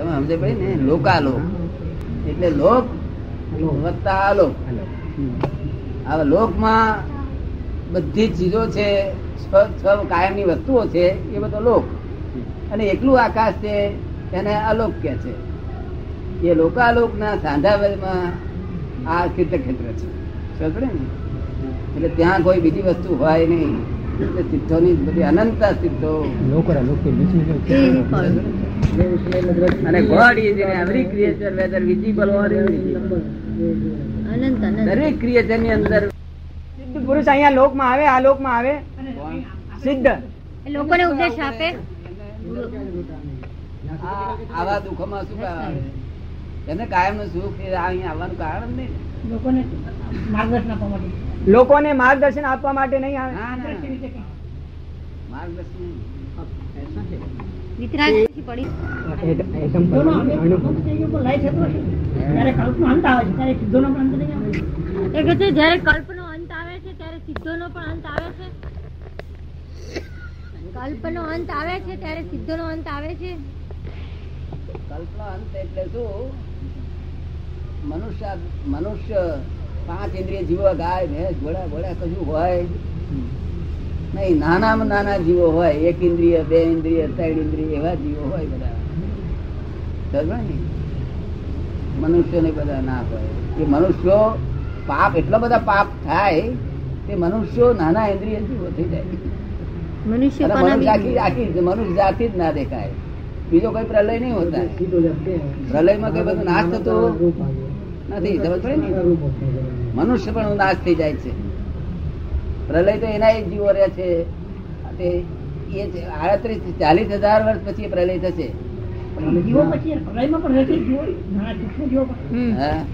તમે સમજે પડી ને લોકાલોક. એટલે લોક વત્તા આલોક હવે લોકમાં બધી જ ચીજો છે સ્વ સ્વ કાયમની વસ્તુઓ છે એ બધો લોક. અને એકલું આકાશ છે એને અલોક કે છે. એ લોકાલોક ના આ આ ક્ષેત્ર છે. સમજે ને? એટલે ત્યાં કોઈ બીજી વસ્તુ હોય નહીં. એટલે સિદ્ધોની બધી અનંત સિદ્ધો અને God is in every creature whether visible or અનંત અનંત. દરેક ક્રિએચરની અંદર સિદ્ધ પુરુષ અહીંયા લોકમાં આવે આ લોકમાં આવે? સિદ્ધ. લોકોને ઉપદેશ આપે. આ- આવા દુઃખોમાં શું કારણ એને કાયમનું સુખ એ અહીંયા આવવાનું કારણ જ નહીં. લોકોને માર્ગદર્શન આપવા માટે. નહીં આવે. ના, ના. નહીં. વિતરાગ પછી કલ્પ જયારે કલ્પનો અંત આવે છે ત્યારે સિદ્ધોનો પણ અંત આવે છે. કલ્પનો અંત આવે છે ત્યારે સિદ્ધોનો અંત આવે છે. કલ્પના અંત એટલે શું? મનુષ્ય મનુષ્ય પાંચ ઇન્દ્રિય જીવો ગાય ભેંસ ઘોડા ઘોડા કશું હોય. નહીં નાનામાં નાના જીવો હોય એક ઇન્દ્રિય બે ઇન્દ્રિય ત્રણ ઇન્દ્રિય એવા જીવો હોય બધા. મનુષ્ય ને? બધા ના હોય. એ મનુષ્યો પાપ એટલા બધા પાપ થાય તે મનુષ્યો નાના ઇન્દ્રિય જીવો થઈ જાય. મનુષ્ય આખી આખી જાતિ જ ના દેખાય. બીજો કોઈ પ્રલય નહીં હોતા. પ્રલયમાં કઈ બધું નાશ થતો નથી. મનુષ્ય પણ નાશ થઈ જાય છે. પ્રલય તો એના એક જીવો રહે છે. તે એ આડત્રીસ ચાલીસ હજાર વર્ષ પછી પ્રલય થશે. હમ. હા.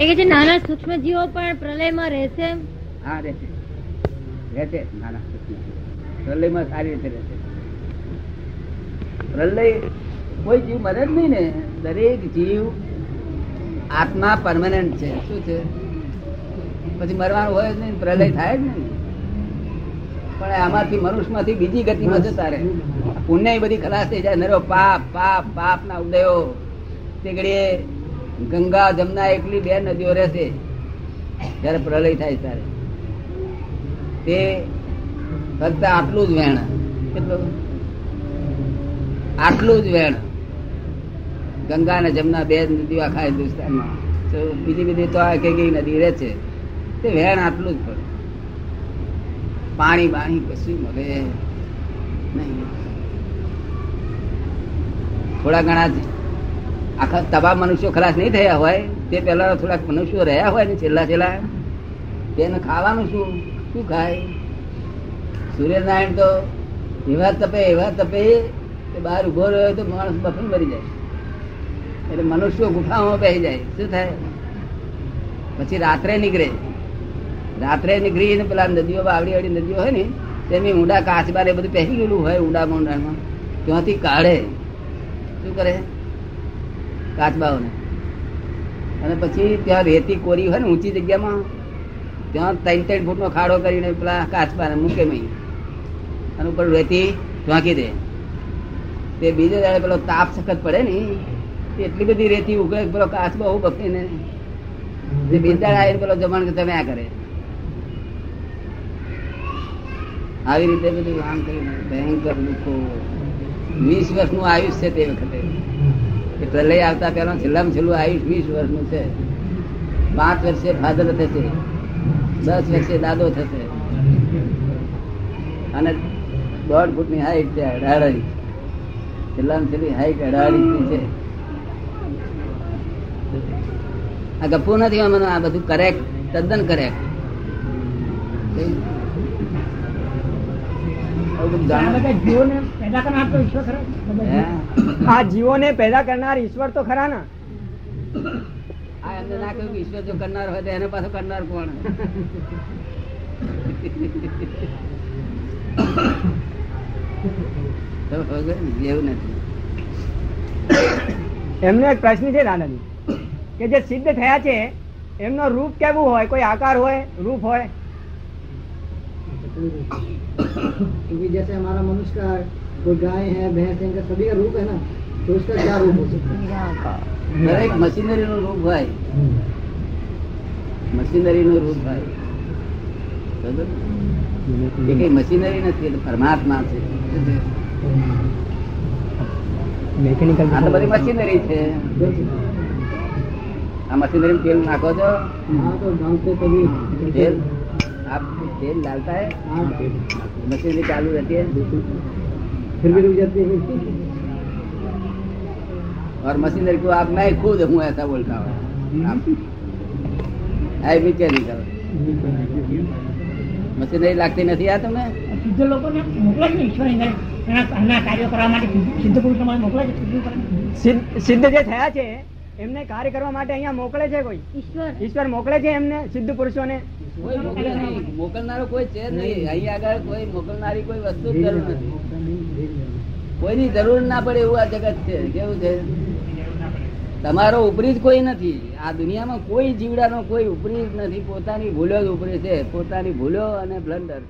એ કે છે નાના સૂક્ષ્મ જીવો પણ પ્રલયમાં રહેશે હા રહેશે. રહેશે નાના પ્રલયમાં સારી રીતે રહેશે. પ્રલય કોઈ જીવ મરે જ નહીં ને. દરેક જીવ આત્મા પરમાનન્ટ છે. શું છે? પછી મરવાનું હોય જ નહીં પ્રલય થાય જ નહીં. પણ આમાંથી મનુષ્યમાંથી બીજી ગતિમાં જતા રહે. પુણ્ય બધી ખલાસ થઈ જાય. નરો પાપ પાપ પાપ ના ઉદયો. તે ઘડીએ ગંગા જમના એકલી બે નદીઓ રહેશે. જયારે પ્રલય થાય ત્યારે. તે ફક્ત આટલું જ વેણ. કેટલું? આટલું જ વેણ. ગંગા અને જમના બે નદીઓ આખા હિન્દુસ્તાનમાં. તો બીજી બધી તો આ કઈ કઈ નદી રહે છે. તે વેણ આટલું જ પડે. પાણી બાણી કશું મળે નહીં. થોડા ઘણા આખા તબા મનુષ્યો ખલાસ નહીં થયા હોય. તે પહેલા થોડાક મનુષ્યો રહ્યા હોય ને છેલ્લા છેલ્લા. તેને ખાવાનું શું? શું ખાય? સૂર્યનારાયણ તો એવા તપે એવા તપે કે બહાર ઊભો રહ્યો તો માણસ બફન મરી જાય. એટલે મનુષ્યો ગુફામાં બેસી જાય. શું થાય? પછી રાત્રે નીકળે. રાત્રે નીકળીને પેલા નદીઓ આવડી આવડી નદીઓ હોય ને, તેની ઊંડા કાચબાર એ બધું પહેરી ગયેલું હોય ઊંડા ઊંડામાં ત્યાંથી કાઢે. શું કરે? કાચબાઓને અને પછી ત્યાં રેતી કોરી હોય ને ઊંચી જગ્યામાં, ત્યાં ત્રણ ત્રણ ફૂટનો ખાડો કરીને પેલા કાચબાને મૂકે મહી. અને ઉપર રેતી ઢાંકી દે. તે બીજે દાડે પેલો તાપ સખત પડે ને, એટલી બધી રેતી ઉગે, પેલો કાચબો બફીને બીજા પેલો જમણ તમે આ કરે. આવી રીતે બધું આમ કરીને ભયંકર દુઃખો. વીસ વર્ષનું આયુષ છે તે વખતે. એ પ્રલય આવતા પહેલા છેલ્લામાં છેલ્લું આયુષ વીસ વર્ષનું છે. પાંચ વર્ષે ફાધર થશે. દસ વર્ષે દાદો થશે. અને દોઢ ફૂટની હાઈટ છે અઢાડી છેલ્લામાં છેલ્લી હાઈટ અઢાડી છે. આ ગપ્પું નથી મને આ બધું કરેક્ટ તદ્દન કરેક્ટ આ જીવોને પેદા કરનાર ઈશ્વર તો ખરા ને. આ એમને ના કહ્યું ઈશ્વર જો કરનાર હોય તો એને પાછો કરનાર કોણ? એવું નથી. એમનો એક પ્રશ્ન છે દાદાજી કે જે સિદ્ધ થયા છે એમનો રૂપ કેવું હોય? કોઈ આકાર હોય? રૂપ હોય? क्योंकि जैसे हमारा मनुष्य का कोई गाय है भैंस है इनका सभी का रूप है ना तो उसका क्या रूप हो सकता દરેક મશીનરી નું રૂપ હોય है મશીનરી નું રૂપ હોય બરોબર? એ કઈ મશીનરી નથી એ તો પરમાત્મા છે મેકેનિકલ આ તો બધી મશીનરી છે આ મશીનરી તેલ નાખો છો हाँ तो डालते तभी तेल आप तेल डालता है हाँ मशीनरी चालू रहती है फिर भी रुक जाते हैं और मशीनरी को आप मैं खुद हूँ ऐसा बोलता हूँ आप आई मैकेनिकल મશીનરી લાગતી નથી આ તમને સિદ્ધ લોકોને મોકલે છે ને ઈશ્વર એના એના- એના કાર્યો કરવા માટે સિદ્ધ- સિદ્ધ પુરુષો મોકલે છે સિદ્ધ કરવા. સિદ્ધ સિદ્ધ જે થયા છે એમને કાર્ય કરવા માટે અહીંયા મોકલે છે કોઈ ઈશ્વર ઈશ્વર મોકલે છે એમને સિદ્ધ પુરુષોને કોઈ મોકલે નહીં. મોકલનારો કોઈ છે નહીં. અહીં આગળ કોઈ મોકલનારી કોઈ વસ્તુ જરૂર નથી. કોઈની જરૂર ના પડે એવું આ જગત છે. કેવું છે? તમારો ઉપરી જ કોઈ નથી. આ દુનિયામાં કોઈ જીવડાનો કોઈ ઉપરી જ નથી. પોતાની ભૂલો જ ઉપરી છે. પોતાની ભૂલો અને બ્લન્ડર